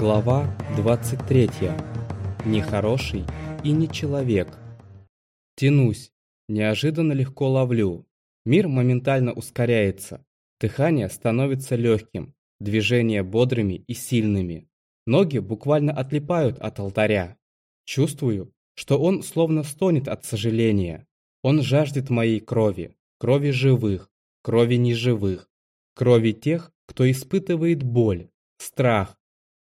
Глава 23. Нехороший и не человек. Тянусь, неожиданно легко ловлю. Мир моментально ускоряется. Дыхание становится легким, движения бодрыми и сильными. Ноги буквально отлипают от алтаря. Чувствую, что он словно стонет от сожаления. Он жаждет моей крови, крови живых, крови неживых, крови тех, кто испытывает боль, страх,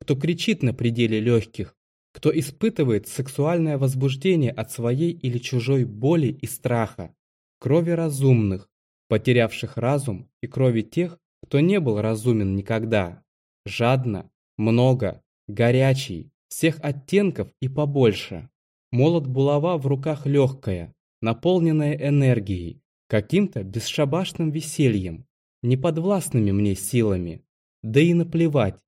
кто кричит на пределе легких, кто испытывает сексуальное возбуждение от своей или чужой боли и страха, крови разумных, потерявших разум и крови тех, кто не был разумен никогда. Жадно, много, горячий, всех оттенков и побольше. Молот булава в руках легкая, наполненная энергией, каким-то бесшабашным весельем, неподвластными мне силами. Да и наплевать.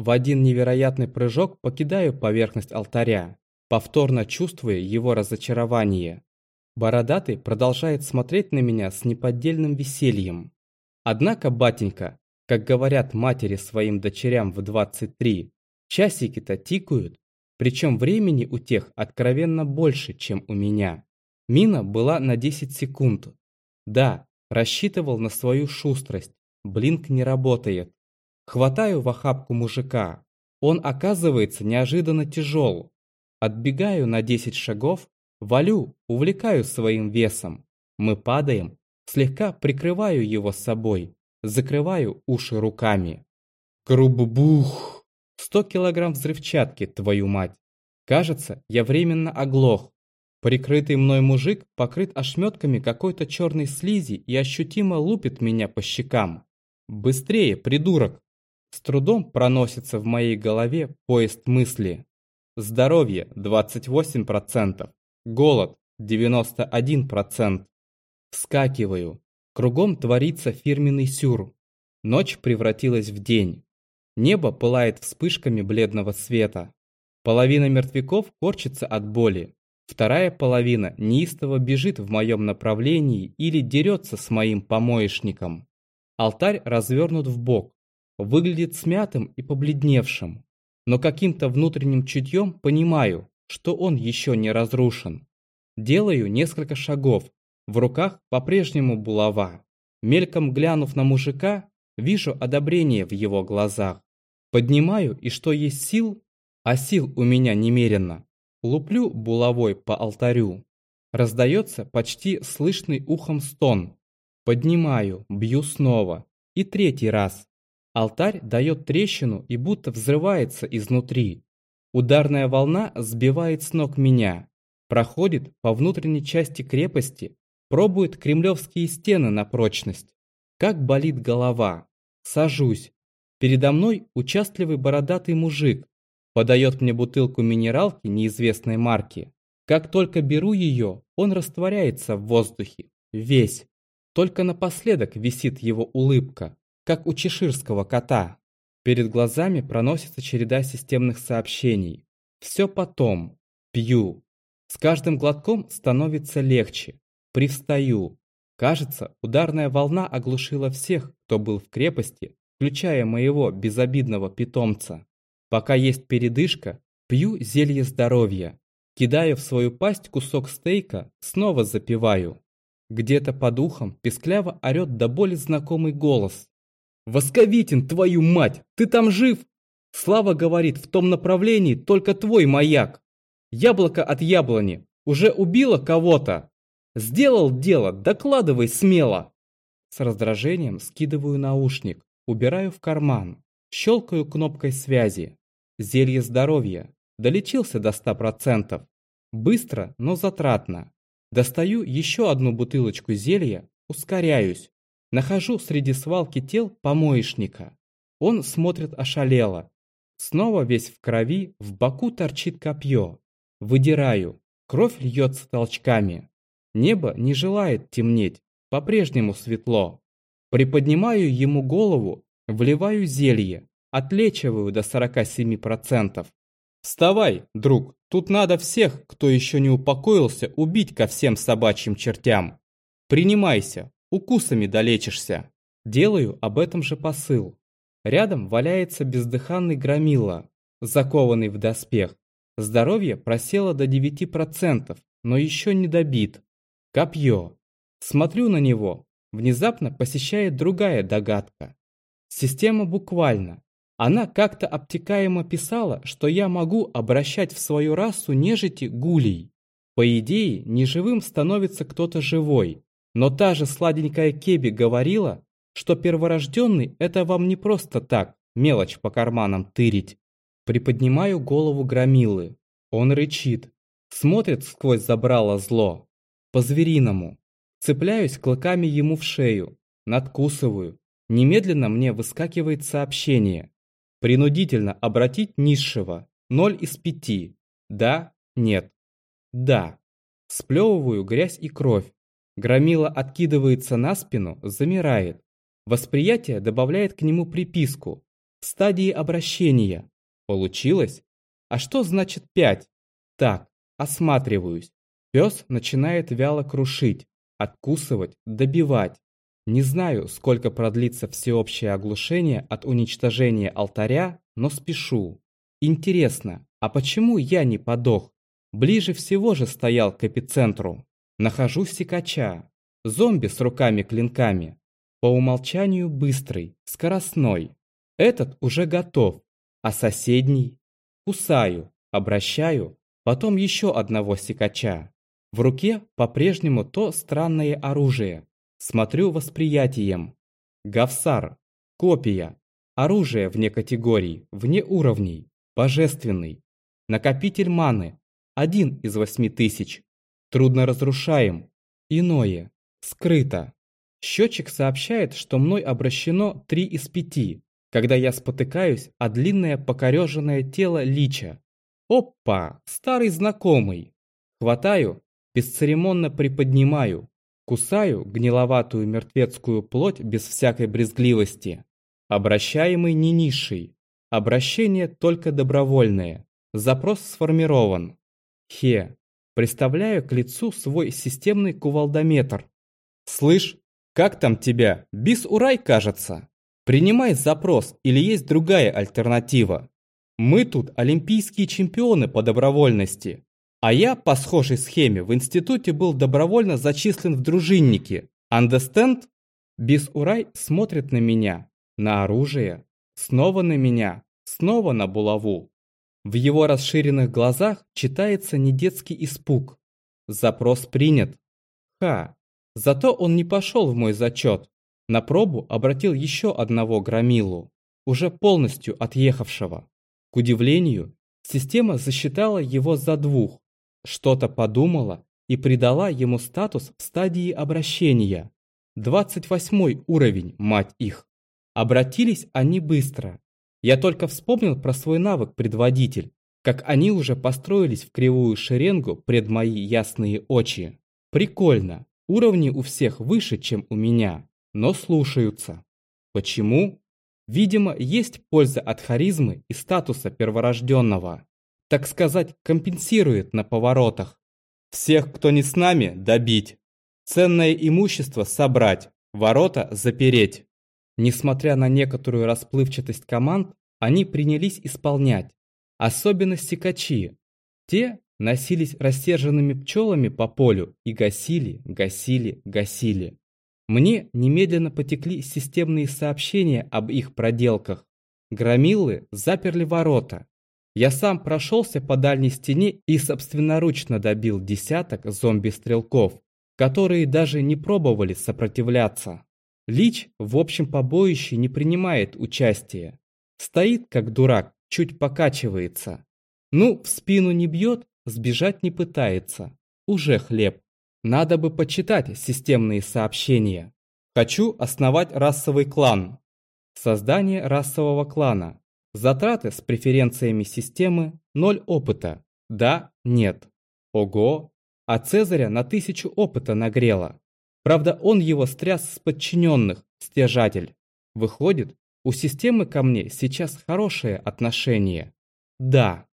В один невероятный прыжок покидаю поверхность алтаря, повторно чувствуя его разочарование. Бородатый продолжает смотреть на меня с неподдельным весельем. Однако, батенька, как говорят матери своим дочерям в 23, часики-то тикают, причем времени у тех откровенно больше, чем у меня. Мина была на 10 секунд. Да, рассчитывал на свою шустрость. Блинк не работает. Хватаю в охапку мужика. Он оказывается неожиданно тяжел. Отбегаю на 10 шагов, валю, увлекаю своим весом. Мы падаем, слегка прикрываю его собой, закрываю уши руками. Крубух! 100 килограмм взрывчатки, твою мать. Кажется, я временно оглох. Прикрытый мной мужик покрыт ошметками какой-то черной слизи и ощутимо лупит меня по щекам. Быстрее, придурок! С трудом проносится в моей голове поезд мысли. Здоровье 28%, голод 91%. Вскакиваю. Кругом творится фирменный сюр. Ночь превратилась в день. Небо пылает вспышками бледного света. Половина мертвяков корчится от боли. Вторая половина неистово бежит в моем направлении или дерется с моим помоечником. Алтарь развернут в бок, выглядит смятым и побледневшим, но каким-то внутренним чутьем понимаю, что он еще не разрушен. Делаю несколько шагов, в руках по-прежнему булава. Мельком глянув на мужика, вижу одобрение в его глазах. Поднимаю и что есть сил, а сил у меня немерено, Луплю булавой по алтарю. Раздается почти слышный ухом стон. Поднимаю, бью снова. И третий раз. Алтарь дает трещину и будто взрывается изнутри. Ударная волна сбивает с ног меня. Проходит по внутренней части крепости, пробует кремлевские стены на прочность. Как болит голова. Сажусь. Передо мной участливый бородатый мужик, Подает мне бутылку минералки неизвестной марки. Как только беру ее, он растворяется в воздухе. Весь. Только напоследок висит его улыбка, как у чеширского кота. Перед глазами проносится череда системных сообщений. Все потом. Пью. С каждым глотком становится легче. Привстаю. Кажется, ударная волна оглушила всех, кто был в крепости, включая моего безобидного питомца. Пока есть передышка, пью зелье здоровья. Кидаю в свою пасть кусок стейка, снова запиваю. Где-то под ухом пескляво орет до боли знакомый голос. «Восковитин, твою мать, ты там жив?» Слава говорит, в том направлении только твой маяк. Яблоко от яблони. Уже убило кого-то? Сделал дело, докладывай смело. С раздражением скидываю наушник, убираю в карман, щелкаю кнопкой связи. Зелье здоровья. Долечился до 100%. Быстро, но затратно. Достаю еще одну бутылочку зелья, ускоряюсь. Нахожу среди свалки тел помоечника. Он смотрит ошалело. Снова весь в крови, в боку торчит копье. Выдираю. Кровь льется толчками. Небо не желает темнеть, по-прежнему светло. Приподнимаю ему голову, вливаю зелье. Отлечиваю до 47%. Вставай, друг, тут надо всех, кто еще не упокоился, убить ко всем собачьим чертям. Принимайся, укусами долечишься. Делаю об этом же посыл. Рядом валяется бездыханный громила. закованный в доспех. Здоровье просело до 9%, но еще не добит. Копье. Смотрю на него. Внезапно посещает другая догадка. Система буквально. Она как-то обтекаемо писала, что я могу обращать в свою расу нежити гулей. По идее, неживым становится кто-то живой. Но та же сладенькая Кеби говорила, что перворожденный – это вам не просто так, мелочь по карманам тырить. Приподнимаю голову громилы. Он рычит. Смотрит сквозь забрало зло. По-звериному. Цепляюсь клыками ему в шею. Надкусываю. Немедленно мне выскакивает сообщение. Принудительно обратить низшего. Ноль из пяти. Да, нет. Да. Сплевываю грязь и кровь. Громила откидывается на спину, замирает. Восприятие добавляет к нему приписку. В стадии обращения. Получилось? А что значит пять? Так, осматриваюсь. Пес начинает вяло крушить, откусывать, добивать. Не знаю, сколько продлится всеобщее оглушение от уничтожения алтаря, но спешу. Интересно, а почему я не подох? Ближе всего же стоял к эпицентру. Нахожу секача. Зомби с руками-клинками. По умолчанию быстрый, скоростной. Этот уже готов. А соседний? Кусаю, обращаю, потом еще одного секача. В руке по-прежнему то странное оружие. Смотрю восприятием. Гавсар. Копия. Оружие вне категорий, вне уровней. Божественный. Накопитель маны. Один из восьми тысяч. Трудно разрушаем. Иное. Скрыто. Счетчик сообщает, что мной обращено три из пяти, когда я спотыкаюсь о длинное покореженное тело лича. Опа! Старый знакомый. Хватаю, бесцеремонно приподнимаю, кусаю гниловатую мертвецкую плоть без всякой брезгливости. Обращаемый не низший. Обращение только добровольное. Запрос сформирован. Хе. Представляю к лицу свой системный кувалдометр. Слышь, как там тебя? Бис-урай, кажется. Принимай запрос или есть другая альтернатива. Мы тут олимпийские чемпионы по добровольности. А я по схожей схеме в институте был добровольно зачислен в дружинники. Understand? Бис-урай смотрит на меня, на оружие, снова на меня, снова на булаву. В его расширенных глазах читается недетский испуг. Запрос принят. Ха. Зато он не пошел в мой зачет. На пробу обратил еще одного громилу, уже полностью отъехавшего. К удивлению, система засчитала его за двух, что-то подумала и придала ему статус в стадии обращения. 28 уровень, мать их. Обратились они быстро, я только вспомнил про свой навык предводитель, как они уже построились в кривую шеренгу пред мои ясные очи. Прикольно, уровни у всех выше, чем у меня, но слушаются. Почему? Видимо, есть польза от харизмы и статуса перворожденного. Так сказать, компенсирует на поворотах. Всех, кто не с нами, добить. Ценное имущество собрать, ворота запереть. Несмотря на некоторую расплывчатость команд, они принялись исполнять. Особенно сикачи. Те носились рассерженными пчелами по полю и гасили, гасили, гасили. Мне немедленно потекли системные сообщения об их проделках. Громилы заперли ворота. Я сам прошелся по дальней стене и собственноручно добил десяток зомби-стрелков, которые даже не пробовали сопротивляться. Лич в общем побоище не принимает участия. Стоит как дурак, чуть покачивается. Ну, в спину не бьет, сбежать не пытается. Уже хлеб. Надо бы почитать системные сообщения. Хочу основать расовый клан. Создание расового клана. Затраты с преференциями системы, ноль опыта. Да, нет. Ого, а Цезаря на тысячу опыта нагрело. Правда, он его стряс с подчиненных, стяжатель. Выходит, у системы ко мне сейчас хорошее отношение. Да.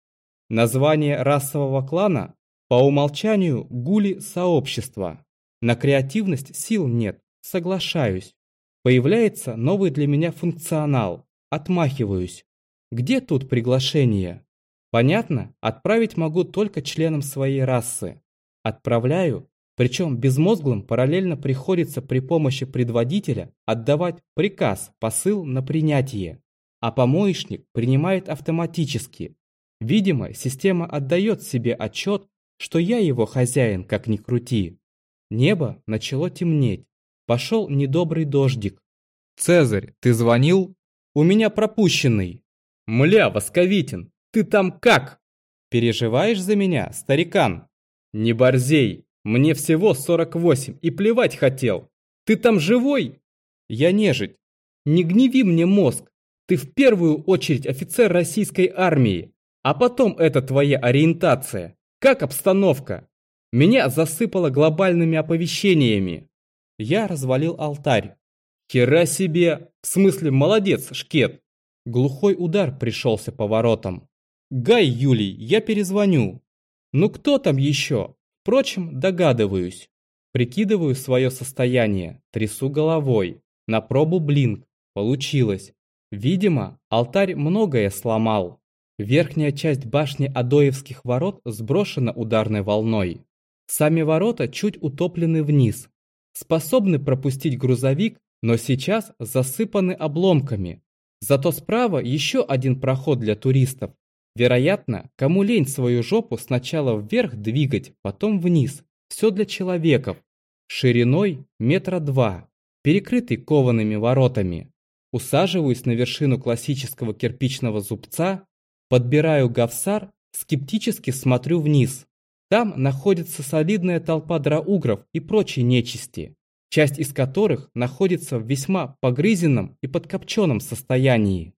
Название расового клана по умолчанию гули сообщества. На креативность сил нет, соглашаюсь. Появляется новый для меня функционал. Отмахиваюсь. Где тут приглашение? Понятно, отправить могу только членам своей расы. Отправляю, причем безмозглым параллельно приходится при помощи предводителя отдавать приказ, посыл на принятие. А помоечник принимает автоматически. Видимо, система отдает себе отчет, что я его хозяин, как ни крути. Небо начало темнеть. Пошел недобрый дождик. «Цезарь, ты звонил?» «У меня пропущенный». «Мля, Восковитин, ты там как?» «Переживаешь за меня, старикан?» «Не борзей, мне всего 48 и плевать хотел. Ты там живой?» «Я нежить. Не гневи мне мозг. Ты в первую очередь офицер российской армии, а потом это твоя ориентация. Как обстановка? Меня засыпало глобальными оповещениями. Я развалил алтарь. Хера себе! В смысле, молодец, Шкет! Глухой удар пришелся по воротам. Гай, Юлий, я перезвоню. Ну кто там еще? Впрочем, догадываюсь. Прикидываю свое состояние, трясу головой. На пробу блинк. Получилось. Видимо, алтарь многое сломал. Верхняя часть башни Адоевских ворот сброшена ударной волной. Сами ворота чуть утоплены вниз. Способны пропустить грузовик, но сейчас засыпаны обломками. Зато справа еще один проход для туристов. Вероятно, кому лень свою жопу сначала вверх двигать, потом вниз. Все для человеков. Шириной метра два, перекрытый коваными воротами. Усаживаюсь на вершину классического кирпичного зубца, подбираю гавсар, скептически смотрю вниз. Там находится солидная толпа драугров и прочей нечисти, часть из которых находится в весьма погрызенном и подкопченном состоянии.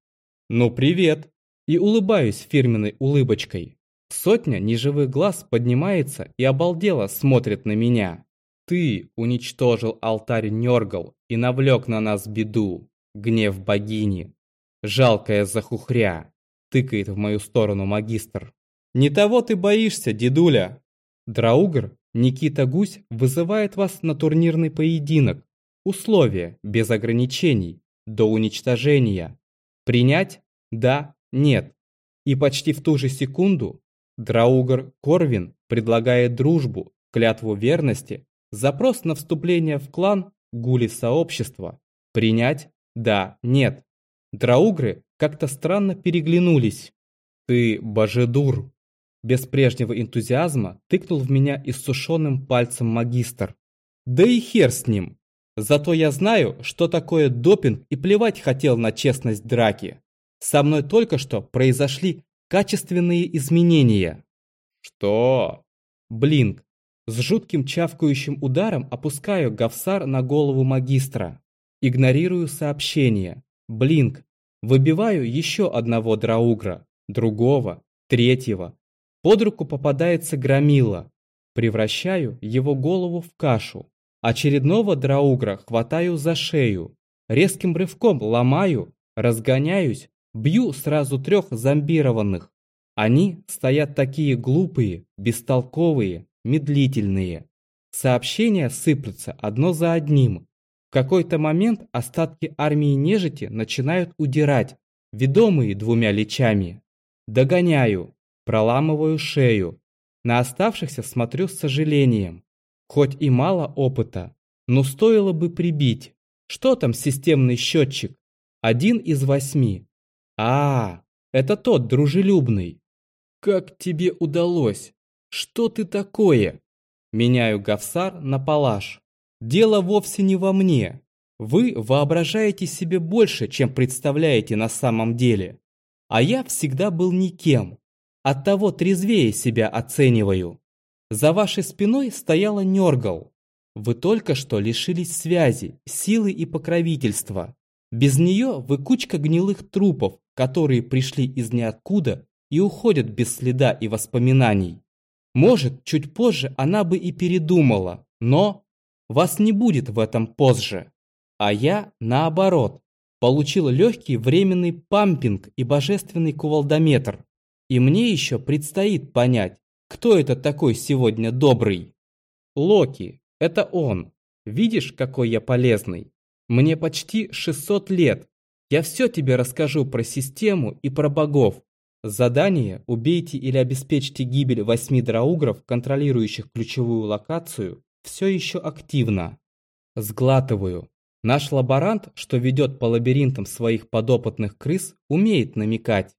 Ну привет! И улыбаюсь фирменной улыбочкой. Сотня неживых глаз поднимается и обалдело смотрит на меня. Ты уничтожил алтарь Нергал и навлек на нас беду гнев богини. Жалкая захухря, тыкает в мою сторону магистр. Не того ты боишься, дедуля. Драугр, Никита Гусь вызывает вас на турнирный поединок. Условия, без ограничений, до уничтожения. Принять? Да, нет. И почти в ту же секунду Драугр Корвин предлагает дружбу, клятву верности, запрос на вступление в клан гули сообщества. Принять? Да, нет. Драугры как-то странно переглянулись. Ты божедур. Без прежнего энтузиазма тыкнул в меня иссушенным пальцем магистр. Да и хер с ним. Зато я знаю, что такое допинг и плевать хотел на честность драки. Со мной только что произошли качественные изменения. Что? Блинк. С жутким чавкающим ударом опускаю гавсар на голову магистра. Игнорирую сообщение. Блинк. Выбиваю еще одного драугра, другого, третьего. Под руку попадается громила. Превращаю его голову в кашу. Очередного драугра хватаю за шею. Резким рывком ломаю, разгоняюсь, бью сразу трех зомбированных. Они стоят такие глупые, бестолковые, медлительные. Сообщения сыплются одно за одним. В какой-то момент остатки армии нежити начинают удирать, ведомые двумя личами. Догоняю, проламываю шею. На оставшихся смотрю с сожалением. Хоть и мало опыта, но стоило бы прибить. Что там системный счетчик? Один из восьми. А, это тот дружелюбный. Как тебе удалось? Что ты такое? Меняю Гавсар на палаш. Дело вовсе не во мне. Вы воображаете себе больше, чем представляете на самом деле. А я всегда был никем. Оттого трезвее себя оцениваю. За вашей спиной стояла Нергал. Вы только что лишились связи, силы и покровительства. Без нее вы кучка гнилых трупов, которые пришли из ниоткуда и уходят без следа и воспоминаний. Может, чуть позже она бы и передумала, но вас не будет в этом позже. А я, наоборот, получил легкий временный пампинг и божественный кувалдометр. И мне еще предстоит понять, кто это такой сегодня добрый. Локи, это он. Видишь, какой я полезный? Мне почти 600 лет. Я все тебе расскажу про систему и про богов. Задание «Убейте или обеспечьте гибель восьми драугров, контролирующих ключевую локацию» все еще активно. Сглатываю. Наш лаборант, что ведет по лабиринтам своих подопытных крыс, умеет намекать.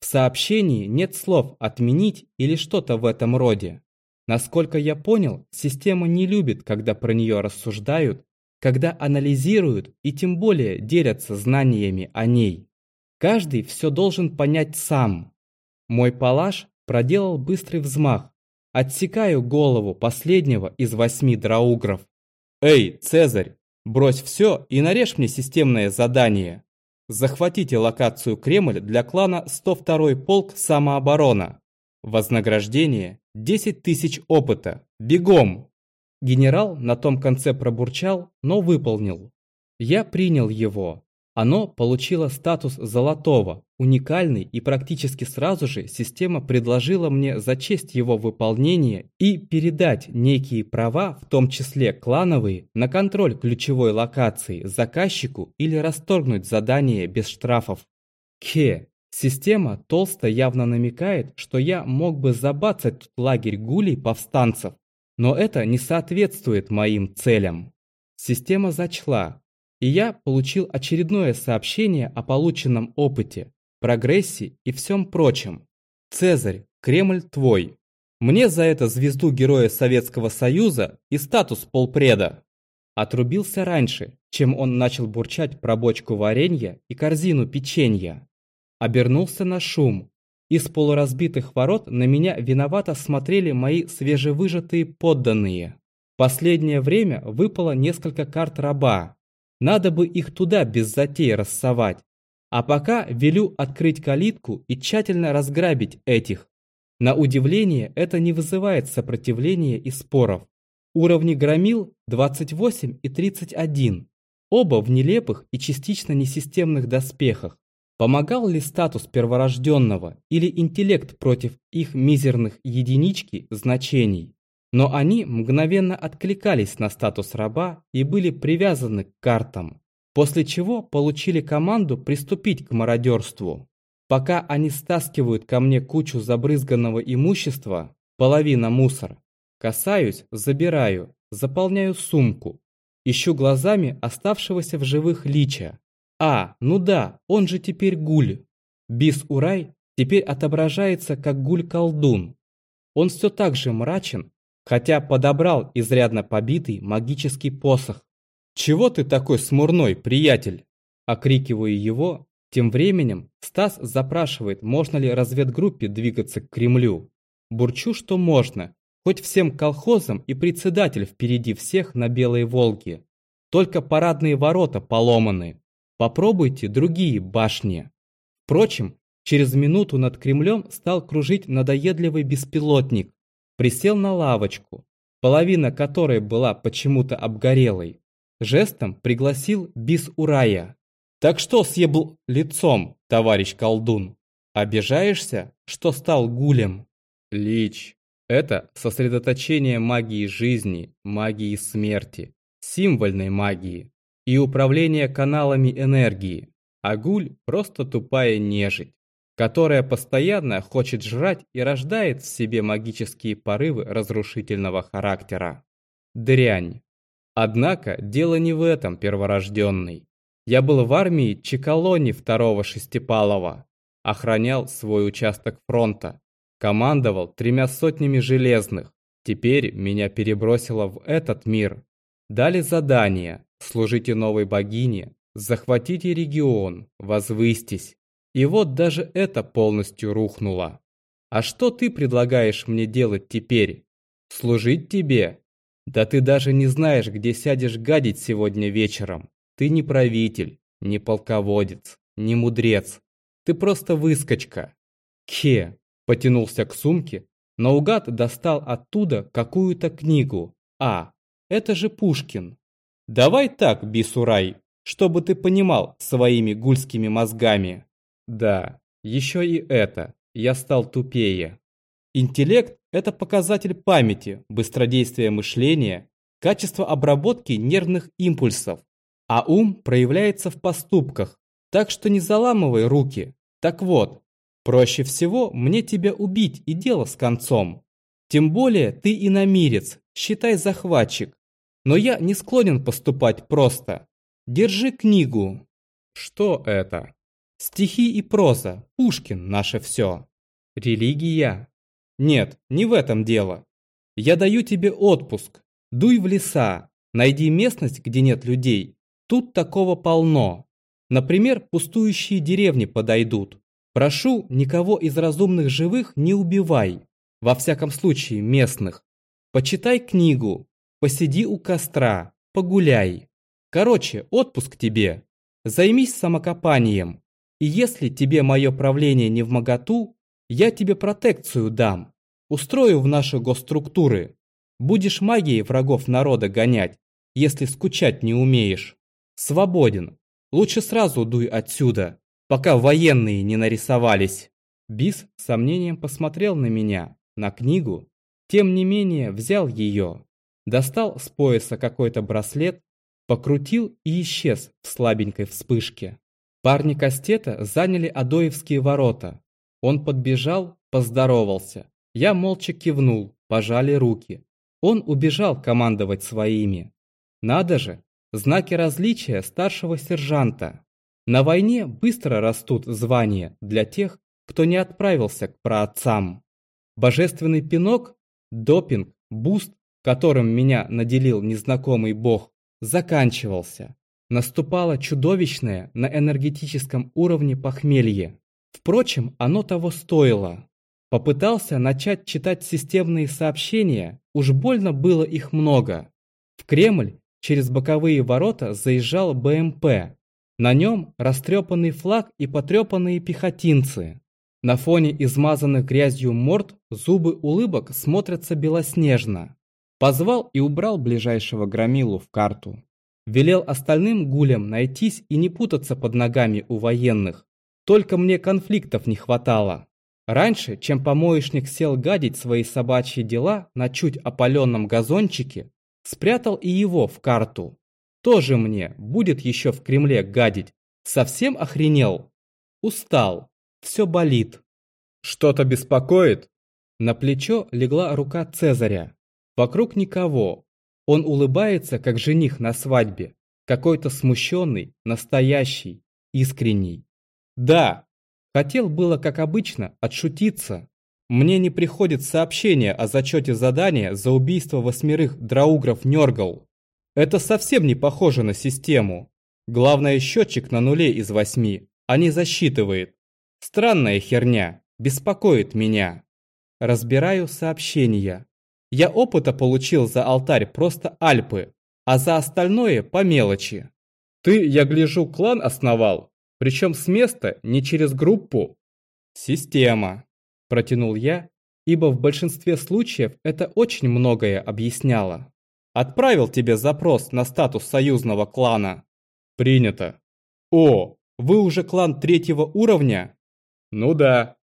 В сообщении нет слов «отменить» или что-то в этом роде. Насколько я понял, система не любит, когда про нее рассуждают, когда анализируют и тем более делятся знаниями о ней. Каждый все должен понять сам. Мой палаш проделал быстрый взмах. Отсекаю голову последнего из восьми драугров. «Эй, Цезарь, брось все и нарежь мне системное задание. Захватите локацию Кремль для клана 102-й полк самооборона. Вознаграждение 10 тысяч опыта. Бегом!» Генерал на том конце пробурчал, но выполнил. Я принял его. Оно получило статус золотого, уникальный и практически сразу же система предложила мне за честь его выполнения и передать некие права, в том числе клановые, на контроль ключевой локации заказчику или расторгнуть задание без штрафов. Ке, система толсто явно намекает, что я мог бы забацать лагерь гулей повстанцев, но это не соответствует моим целям. Система зачла, и я получил очередное сообщение о полученном опыте, прогрессе и всем прочем. Цезарь, Кремль твой. Мне за это звезду Героя Советского Союза и статус полпреда. Отрубился раньше, чем он начал бурчать про бочку варенья и корзину печенья. Обернулся на шум, из полуразбитых ворот на меня виновато смотрели мои свежевыжатые подданные. Последнее время выпало несколько карт раба. Надо бы их туда без затей рассовать. А пока велю открыть калитку и тщательно разграбить этих. На удивление, это не вызывает сопротивления и споров. Уровни громил 28 и 31. Оба в нелепых и частично несистемных доспехах. Помогал ли статус перворожденного или интеллект против их мизерных единички значений? Но они мгновенно откликались на статус раба и были привязаны к картам, после чего получили команду приступить к мародерству. Пока они стаскивают ко мне кучу забрызганного имущества, половина мусор, касаюсь, забираю, заполняю сумку, ищу глазами оставшегося в живых лича, а, ну да, он же теперь гуль. Бис-Урай теперь отображается как гуль-колдун. Он все так же мрачен, хотя подобрал изрядно побитый магический посох. «Чего ты такой смурной, приятель?» Окрикиваю его. Тем временем Стас запрашивает, можно ли разведгруппе двигаться к Кремлю. Бурчу, что можно, хоть всем колхозам и председатель впереди всех на Белой Волге. Только парадные ворота поломаны. Попробуйте другие башни. Впрочем, через минуту над Кремлем стал кружить надоедливый беспилотник. Присел на лавочку, половина которой была почему-то обгорелой. Жестом пригласил Бис Урая. «Так что съебл лицом, товарищ колдун? Обижаешься, что стал гулем?» «Лич, это сосредоточение магии жизни, магии смерти, символьной магии и управление каналами энергии, а гуль просто тупая нежить, которая постоянно хочет жрать и рождает в себе магические порывы разрушительного характера. Дрянь. Однако дело не в этом, перворожденный. Я был в армии Чекалони второго Шестипалова, охранял свой участок фронта, командовал тремя сотнями железных. Теперь меня перебросило в этот мир. Дали задание Служите новой богине, захватите регион, возвыстись. И вот даже это полностью рухнуло. А что ты предлагаешь мне делать теперь? Служить тебе? Да ты даже не знаешь, где сядешь гадить сегодня вечером. Ты не правитель, не полководец, не мудрец. Ты просто выскочка. Ке потянулся к сумке, наугад достал оттуда какую-то книгу. А, это же Пушкин. Давай так, Бисурай, чтобы ты понимал своими гульскими мозгами. Да, еще и это. Я стал тупее. Интеллект – это показатель памяти, быстродействия мышления, качество обработки нервных импульсов. А ум проявляется в поступках, Так что не заламывай руки. Так вот, проще всего мне тебя убить и дело с концом. Тем более ты иномирец, считай захватчик. Но я не склонен поступать просто. Держи книгу. Что это? Стихи и проза, Пушкин наше все. Религия? Нет, не в этом дело. Я даю тебе отпуск. Дуй в леса, найди местность, где нет людей. Тут такого полно. Например, пустующие деревни подойдут. Прошу, никого из разумных живых не убивай. Во всяком случае, местных. Почитай книгу, посиди у костра, погуляй. Короче, отпуск тебе. Займись самокопанием. И если тебе мое правление не в моготу, я тебе протекцию дам. Устрою в наши госструктуры. Будешь магией врагов народа гонять, если скучать не умеешь. Свободен. Лучше сразу дуй отсюда, пока военные не нарисовались. Бис с сомнением посмотрел на меня, на книгу. Тем не менее взял ее. Достал с пояса какой-то браслет, покрутил и исчез в слабенькой вспышке. Парни Кастета заняли Адоевские ворота. Он подбежал, поздоровался. Я молча кивнул, пожали руки. Он убежал командовать своими. Надо же, знаки различия старшего сержанта. На войне быстро растут звания для тех, кто не отправился к праотцам. Божественный пинок, допинг, буст, которым меня наделил незнакомый бог, заканчивался наступало чудовищное на энергетическом уровне похмелье. Впрочем, оно того стоило. Попытался начать читать системные сообщения, уж больно было их много. В Кремль через боковые ворота заезжал БМП. На нем растрепанный флаг и потрепанные пехотинцы. На фоне измазанных грязью морд зубы улыбок смотрятся белоснежно. Позвал и убрал ближайшего громилу в карту. Велел остальным гулям найтись и не путаться под ногами у военных. Только мне конфликтов не хватало. Раньше, чем помоечник сел гадить свои собачьи дела на чуть опаленном газончике, спрятал и его в карту. Тоже мне будет еще в Кремле гадить. Совсем охренел? Устал. Все болит. Что-то беспокоит? На плечо легла рука Цезаря. Вокруг никого, он улыбается, как жених на свадьбе. Какой-то смущенный, настоящий, искренний. Да, хотел было, как обычно, отшутиться. Мне не приходит сообщение о зачете задания за убийство восьмерых драугров Нергал. Это совсем не похоже на систему. Главное, счетчик на нуле из восьми, а не засчитывает. Странная херня, беспокоит меня. Разбираю сообщения. Я опыта получил за алтарь просто Альпы, а за остальное по мелочи. Ты, я гляжу, клан основал, причем с места, не через группу. Система, протянул я, ибо в большинстве случаев это очень многое объясняло. Отправил тебе запрос на статус союзного клана. Принято. О, вы уже клан третьего уровня? Ну да.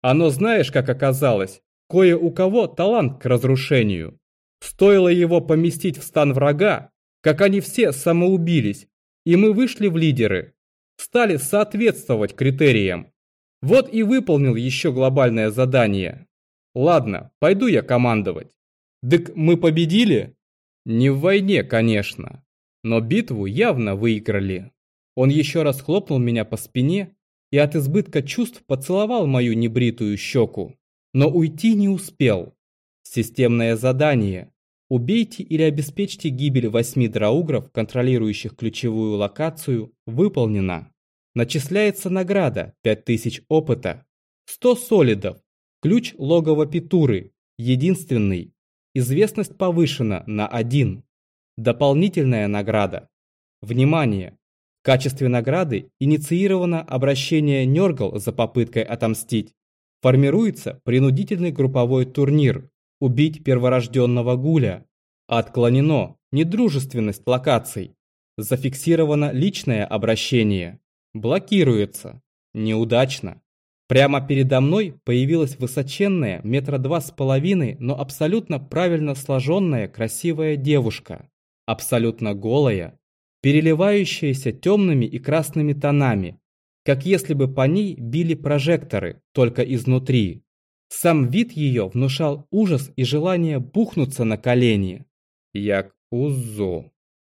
Оно знаешь, как оказалось, Кое у кого талант к разрушению. Стоило его поместить в стан врага, как они все самоубились, и мы вышли в лидеры. Стали соответствовать критериям. Вот и выполнил еще глобальное задание. Ладно, пойду я командовать. Дык мы победили? Не в войне, конечно. Но битву явно выиграли. Он еще раз хлопнул меня по спине и от избытка чувств поцеловал мою небритую щеку. Но уйти не успел. Системное задание. Убейте или обеспечьте гибель восьми драугров, контролирующих ключевую локацию, выполнено. Начисляется награда 5000 опыта, 100 солидов, ключ логова Петуры, единственный. Известность повышена на 1. Дополнительная награда. Внимание! В качестве награды инициировано обращение Нергал за попыткой отомстить. Формируется принудительный групповой турнир «Убить перворожденного гуля». Отклонено недружественность локаций. Зафиксировано личное обращение. Блокируется. Неудачно. Прямо передо мной появилась высоченная, метра два с половиной, но абсолютно правильно сложенная красивая девушка. Абсолютно голая, переливающаяся темными и красными тонами, как если бы по ней били прожекторы, только изнутри. Сам вид ее внушал ужас и желание бухнуться на колени. Як узо.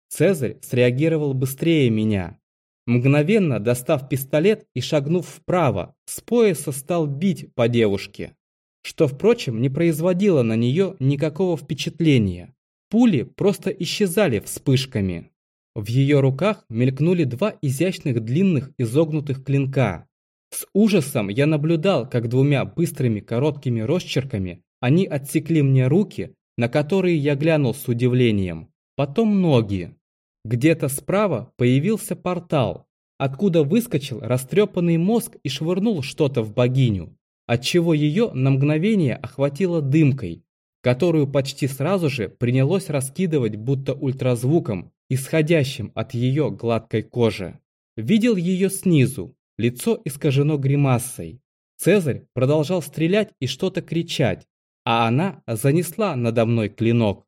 Цезарь среагировал быстрее меня. Мгновенно достав пистолет и шагнув вправо, с пояса стал бить по девушке. Что, впрочем, не производило на нее никакого впечатления. Пули просто исчезали вспышками. В ее руках мелькнули два изящных длинных изогнутых клинка. С ужасом я наблюдал, как двумя быстрыми короткими росчерками они отсекли мне руки, на которые я глянул с удивлением. Потом ноги. Где-то справа появился портал, откуда выскочил растрепанный мозг и швырнул что-то в богиню, отчего ее на мгновение охватило дымкой, которую почти сразу же принялось раскидывать будто ультразвуком, исходящим от ее гладкой кожи. Видел ее снизу, лицо искажено гримасой. Цезарь продолжал стрелять и что-то кричать, а она занесла надо мной клинок.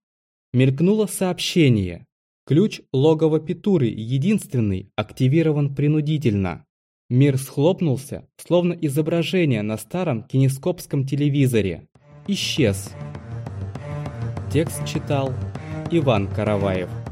Мелькнуло сообщение. Ключ логова Петуры единственный активирован принудительно. Мир схлопнулся, словно изображение на старом кинескопском телевизоре. Исчез. Текст читал Иван Караваев.